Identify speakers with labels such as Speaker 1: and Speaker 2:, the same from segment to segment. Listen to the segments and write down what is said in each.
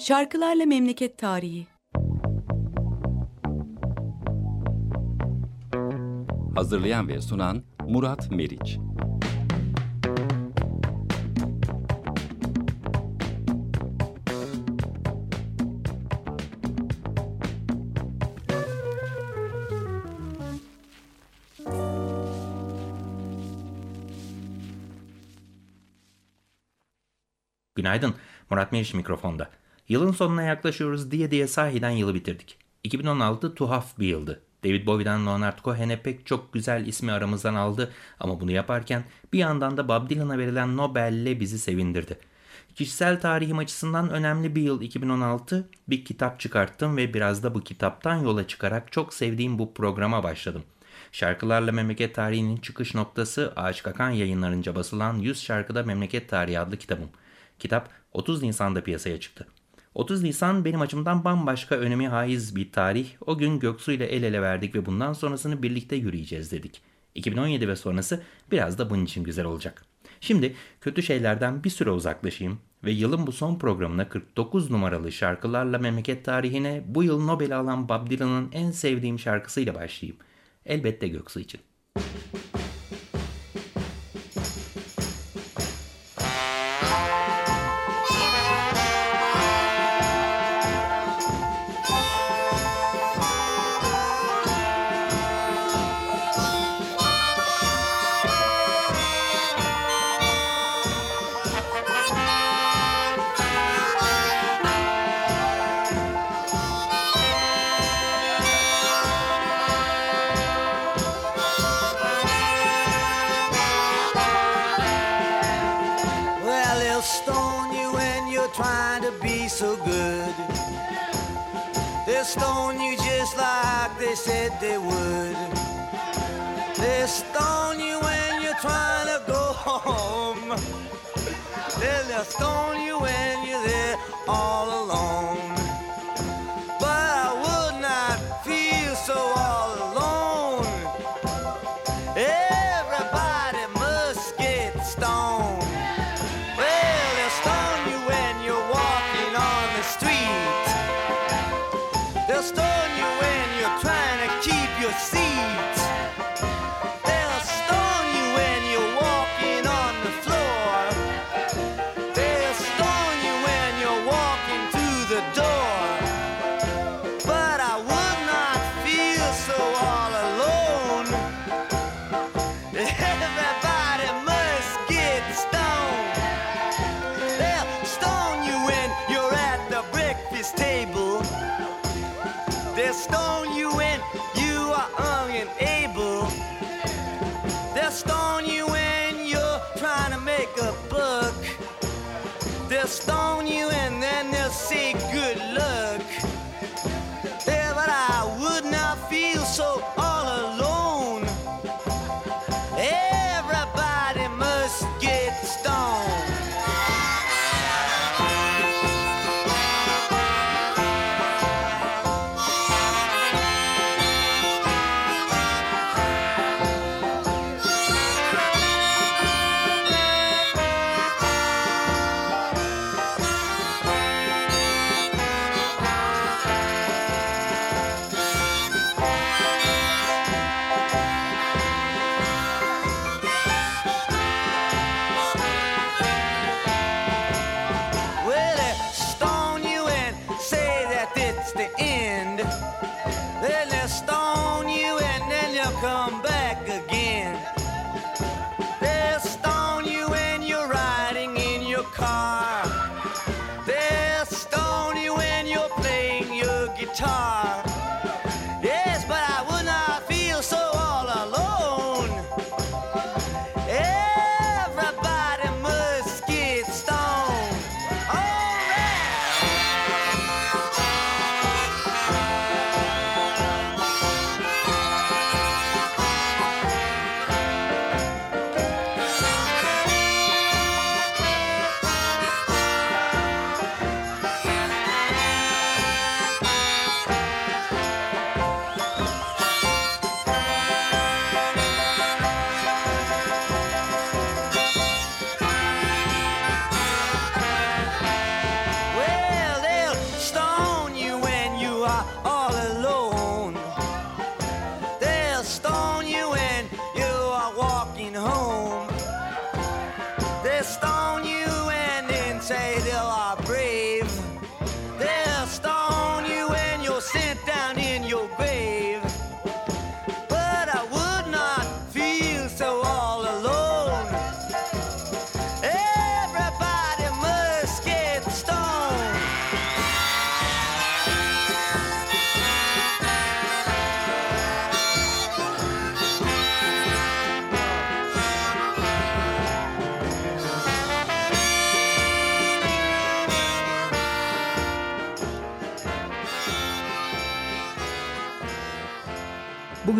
Speaker 1: Şarkılarla Memleket Tarihi.
Speaker 2: Hazırlayan ve sunan Murat Meriç.
Speaker 3: Günaydın, Murat Meriç mikrofonda. Yılın sonuna yaklaşıyoruz diye diye sahiden yılı bitirdik. 2016 tuhaf bir yıldı. David Bowie'den Leonard Cohen'e pek çok güzel ismi aramızdan aldı ama bunu yaparken bir yandan da Bob Dylan'a verilen Nobel'le bizi sevindirdi. Kişisel tarihim açısından önemli bir yıl 2016. Bir kitap çıkarttım ve biraz da bu kitaptan yola çıkarak çok sevdiğim bu programa başladım. Şarkılarla Memleket Tarihi'nin çıkış noktası Ağaç Kakan yayınlarınca basılan 100 Şarkıda Memleket Tarihi adlı kitabım. Kitap 30 Nisan'da piyasaya çıktı. 30 Nisan benim açımdan bambaşka önemi haiz bir tarih. O gün Göksu ile el ele verdik ve bundan sonrasını birlikte yürüyeceğiz dedik. 2017 ve sonrası biraz da bunun için güzel olacak. Şimdi kötü şeylerden bir süre uzaklaşayım ve yılın bu son programına 49 numaralı şarkılarla memleket tarihine bu yıl Nobel alan Bob Dylan'ın en sevdiğim şarkısıyla başlayayım. Elbette Göksu için.
Speaker 4: They'll stone you when you're trying to be so good. They'll stone you just like they said they would. They'll stone you when you're trying to go home. They'll stone you when you're there all alone. They'll stone you when you're trying to keep your seat. They'll stone you and then they'll say good luck.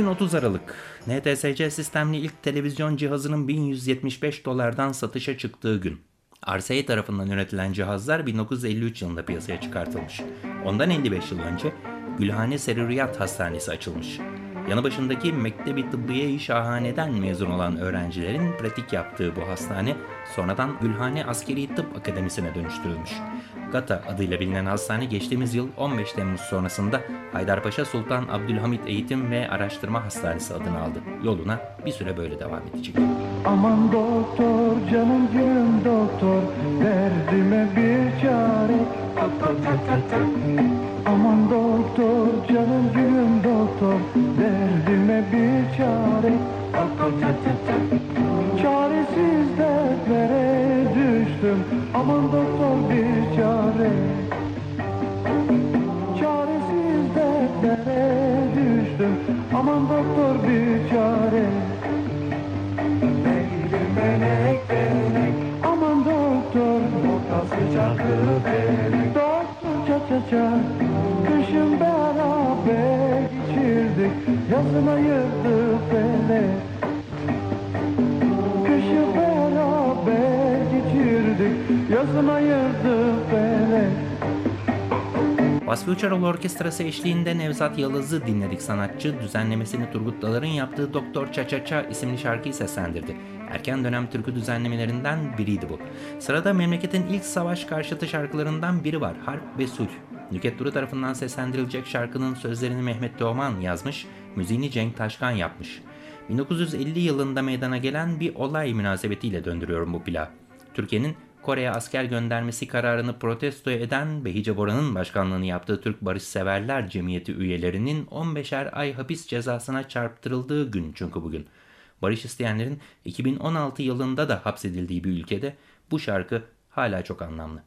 Speaker 3: Bugün 30 Aralık. NTSC sistemli ilk televizyon cihazının 1175 dolardan satışa çıktığı gün. RCA tarafından üretilen cihazlar 1953 yılında piyasaya çıkartılmış. Ondan 55 yıl önce Gülhane Seruriyat Hastanesi açılmış. Yanı başındaki Mektebi Tıbbiye-i Şahane'den mezun olan öğrencilerin pratik yaptığı bu hastane sonradan Gülhane Askeri Tıp Akademisi'ne dönüştürülmüş. GATA adıyla bilinen hastane geçtiğimiz yıl 15 Temmuz sonrasında Haydarpaşa Sultan Abdülhamit Eğitim ve Araştırma Hastanesi adını aldı. Yoluna bir süre böyle devam edecek.
Speaker 5: Aman doktor canım gülüm doktor derdime bir çare Aman doktor canım gülüm doktor derdime aman
Speaker 3: Vasfi Uçarol Orkestrası eşliğinde Nevzat Yalız'ı dinledik sanatçı. Düzenlemesini Turgut Dalar'ın yaptığı Doktor Çaçaça isimli şarkıyı seslendirdi. Erken dönem türkü düzenlemelerinden biriydi bu. Sırada memleketin ilk savaş karşıtı şarkılarından biri var. Harp ve Sulh. Nüket Duru tarafından seslendirilecek şarkının sözlerini Mehmet Teoman yazmış, müziğini Cenk Taşkan yapmış. 1950 yılında meydana gelen bir olay münasebetiyle döndürüyorum bu plağı. Türkiye'nin Kore'ye asker göndermesi kararını protesto eden Behice Bora'nın başkanlığını yaptığı Türk Barışseverler Cemiyeti üyelerinin 15'er ay hapis cezasına çarptırıldığı gün çünkü bugün. Barış isteyenlerin 2016 yılında da hapsedildiği bir ülkede bu şarkı hala çok anlamlı.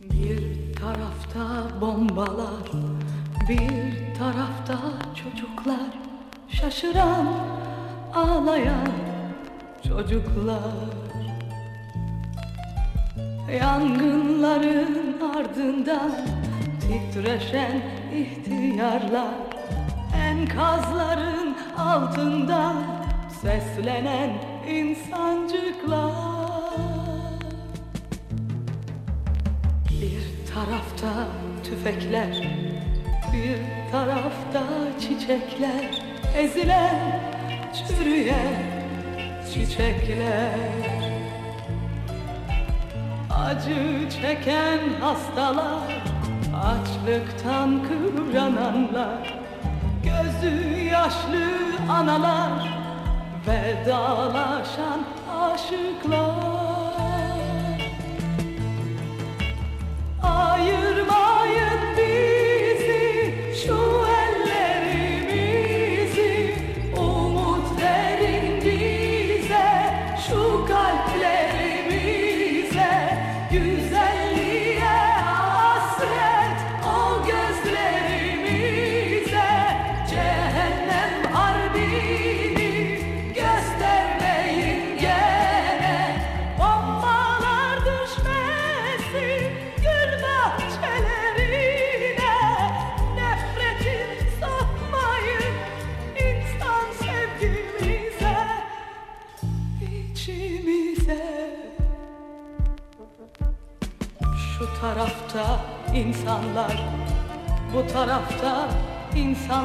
Speaker 6: Bir tarafta bombalar, bir tarafta çocuklar, şaşıran, ağlayan çocuklar. Yangınların ardından titreşen ihtiyarlar, enkazların altından seslenen insancıklar. Bir tarafta tüfekler, bir tarafta çiçekler, ezilen, çürüyen çiçekler. Acı çeken hastalar, açlıktan kıvrananlar, gözü yaşlı analar, vedalaşan aşıklar.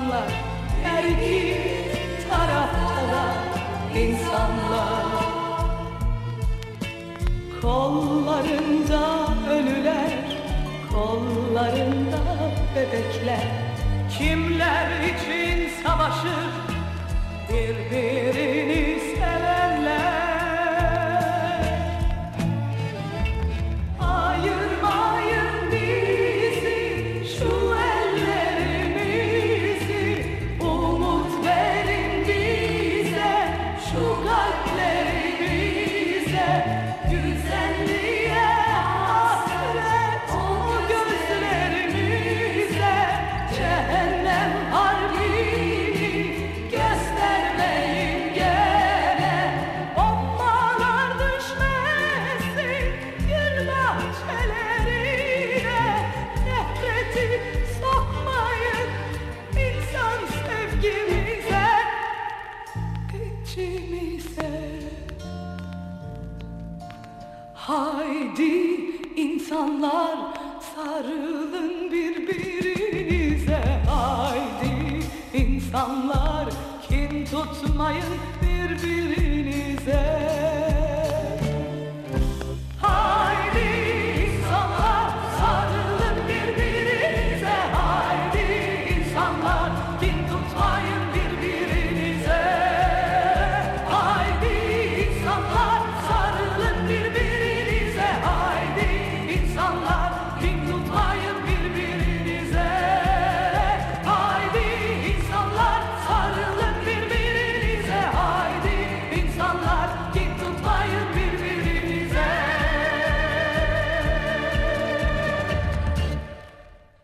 Speaker 6: İnsanlar her iki tarafta insanlar. Kollarında ölüler, kollarında bebekler. Kimler için savaşır? Birbirini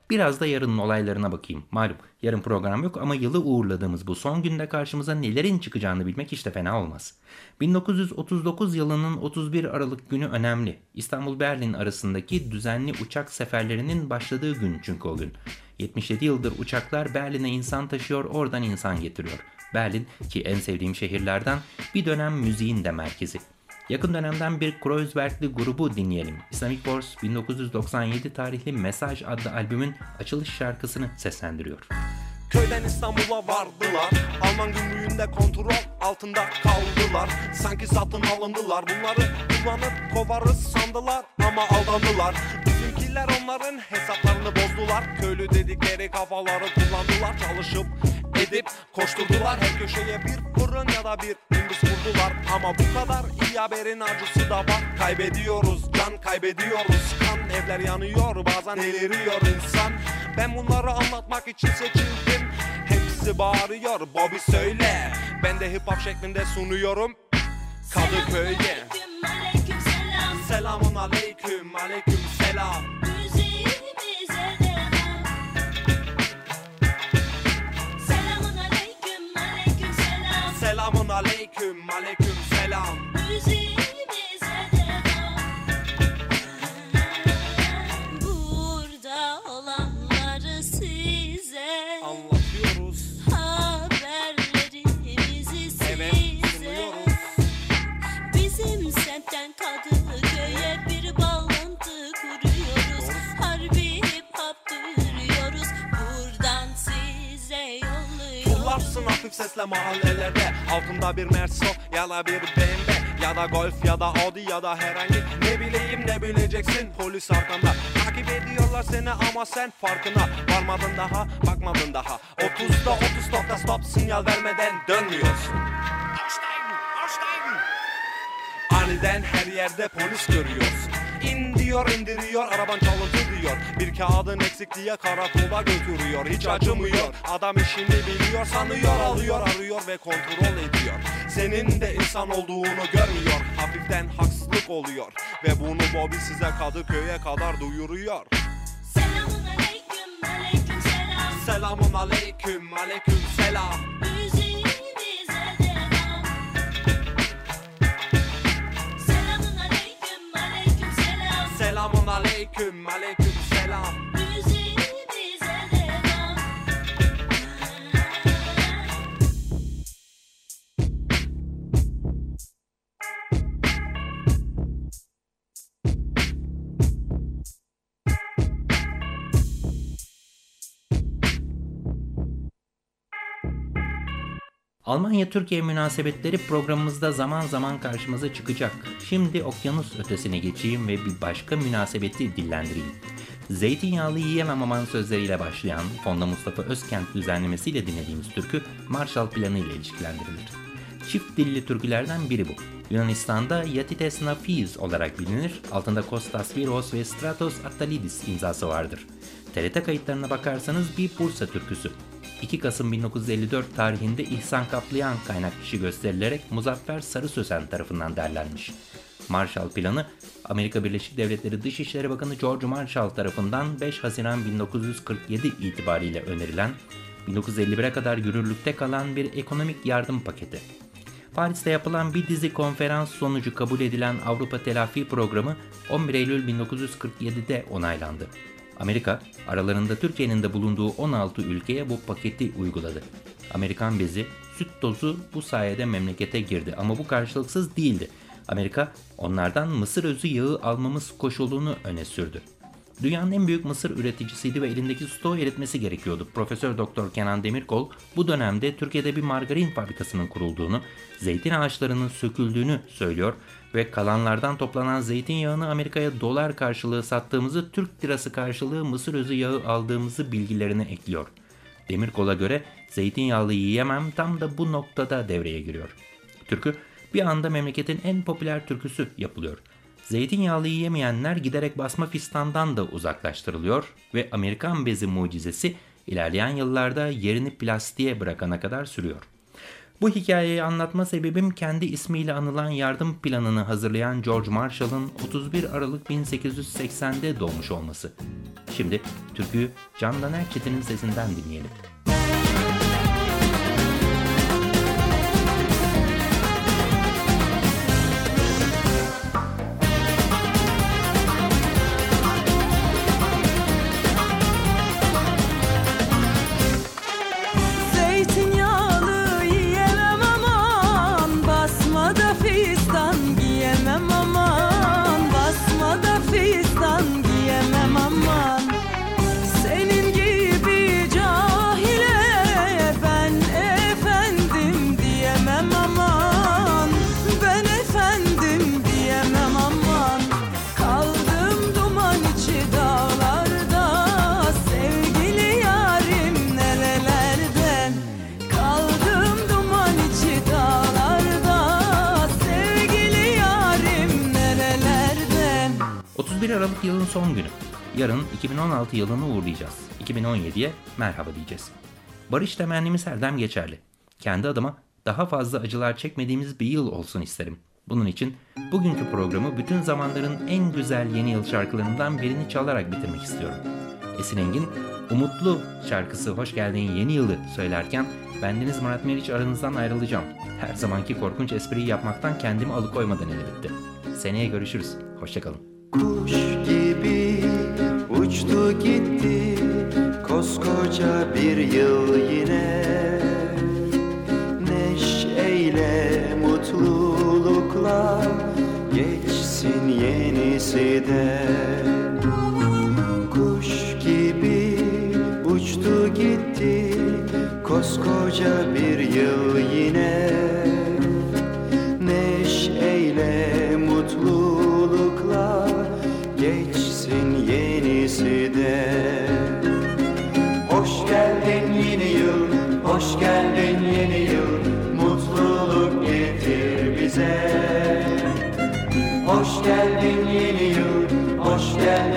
Speaker 3: Biraz da yarının olaylarına bakayım. Malum yarın program yok ama yılı uğurladığımız bu son günde karşımıza nelerin çıkacağını bilmek hiç de fena olmaz. 1939 yılının 31 Aralık günü önemli. İstanbul-Berlin arasındaki düzenli uçak seferlerinin başladığı gün çünkü o gün. 77 yıldır uçaklar Berlin'e insan taşıyor, oradan insan getiriyor. Berlin ki en sevdiğim şehirlerden bir dönem müziğin de merkezi. Yakın dönemden bir Kreuzbergli grubu dinleyelim. Islamic Force 1997 tarihli Mesaj adlı albümün açılış şarkısını seslendiriyor.
Speaker 7: Köyden İstanbul'a vardılar. Alman gümrüğünde kontrol altında kaldılar. Sanki satın alındılar. Bunları kullanıp kovarız sandılar Ama aldandılar. Bizimkiler onların hesaplarını bozdular. Köylü dedikleri kafaları kullandılar. Çalışıp edip koşturdular. Her köşeye bir fırın ya da bir imbis vurdular Ama bu kadar iyi haberin acısı da var. Kaybediyoruz can kaybediyoruz. Kan Evler yanıyor bazen deliriyor insan. Ben bunları anlatmak için seçildim. Hepsi bağırıyor Bobby söyle. Ben de hip hop şeklinde sunuyorum. Kadıköy'e. Selamun aleyküm aleyküm selam.
Speaker 8: Selamun aleyküm aleyküm selam
Speaker 7: mahallelerde. Altında bir Merso ya da bir BMW Ya da Golf ya da Audi ya da herhangi Ne bileyim ne bileceksin. Polis arkanda Takip ediyorlar seni ama sen farkına Varmadın daha bakmadın daha. 30'da 30 stopta stop sinyal vermeden dönmüyorsun. Aniden her yerde polis görüyorsun İn diyor indiriyor araban çalıntı diyor. Bir kağıdın eksik diye karakola götürüyor Hiç acımıyor. Adam işini biliyor Sanıyor alıyor arıyor ve kontrol ediyor. Senin de insan olduğunu görmüyor Hafiften haksızlık oluyor. Ve bunu Bobby size Kadıköy'e kadar duyuruyor.
Speaker 8: Selamun aleyküm aleyküm selam.
Speaker 7: Selamun aleyküm aleyküm selam
Speaker 8: Selamun aleyküm
Speaker 3: Almanya-Türkiye münasebetleri programımızda zaman zaman karşımıza çıkacak. Şimdi okyanus ötesine geçeyim ve bir başka münasebeti dillendireyim. Zeytinyağlı yiyemem aman sözleriyle başlayan Fonda Mustafa Özkent düzenlemesiyle dinlediğimiz türkü Marshall Planı ile ilişkilendirilir. Çift dilli türkülerden biri bu. Yunanistan'da Yatites Nafis olarak bilinir, altında Kostas Viros ve Stratos Attalidis imzası vardır. TRT kayıtlarına bakarsanız bir Bursa türküsü. 2 Kasım 1954 tarihinde İhsan Kaplayan kaynak kişi gösterilerek Muzaffer Sarı Sözen tarafından derlenmiş. Marshall Planı, Amerika Birleşik Devletleri Dışişleri Bakanı George Marshall tarafından 5 Haziran 1947 itibariyle önerilen, 1951'e kadar yürürlükte kalan bir ekonomik yardım paketi. Paris'te yapılan bir dizi konferans sonucu kabul edilen Avrupa Telafi Programı 11 Eylül 1947'de onaylandı. Amerika, aralarında Türkiye'nin de bulunduğu 16 ülkeye bu paketi uyguladı. Amerikan bezi, süt tozu bu sayede memlekete girdi ama bu karşılıksız değildi. Amerika, onlardan mısır özü yağı almamız koşulunu öne sürdü. Dünyanın en büyük mısır üreticisiydi ve elindeki stoğu eritmesi gerekiyordu. Profesör Doktor Kenan Demirkol bu dönemde Türkiye'de bir margarin fabrikasının kurulduğunu, zeytin ağaçlarının söküldüğünü söylüyor ve kalanlardan toplanan zeytinyağını Amerika'ya dolar karşılığı sattığımızı, Türk lirası karşılığı mısır özü yağı aldığımızı bilgilerine ekliyor. Demirkol'a göre zeytinyağlı yiyemem tam da bu noktada devreye giriyor. Türkü bir anda memleketin en popüler türküsü yapılıyor. Zeytinyağlı yiyemeyenler giderek basma fistandan da uzaklaştırılıyor ve Amerikan bezi mucizesi ilerleyen yıllarda yerini plastiğe bırakana kadar sürüyor. Bu hikayeyi anlatma sebebim kendi ismiyle anılan yardım planını hazırlayan George Marshall'ın 31 Aralık 1880'de doğmuş olması. Şimdi türküyü Candan Erçetin'in sesinden dinleyelim. Yılın son günü. Yarın 2016 yılını uğurlayacağız. 2017'ye merhaba diyeceğiz. Barış temennimiz her dem geçerli. Kendi adıma daha fazla acılar çekmediğimiz bir yıl olsun isterim. Bunun için bugünkü programı bütün zamanların en güzel yeni yıl şarkılarından birini çalarak bitirmek istiyorum. Esin Engin, Umutlu şarkısı Hoş Geldin Yeni Yılı söylerken bendeniz Murat Meriç aranızdan ayrılacağım. Her zamanki korkunç espriyi yapmaktan kendimi alıkoymadan elbette. Seneye görüşürüz. Hoşçakalın.
Speaker 9: Kuş uçtu gitti koskoca bir yıl yine. Neşeyle mutlulukla geçsin yenisi de. Kuş gibi uçtu gitti koskoca bir yıl yine yıl,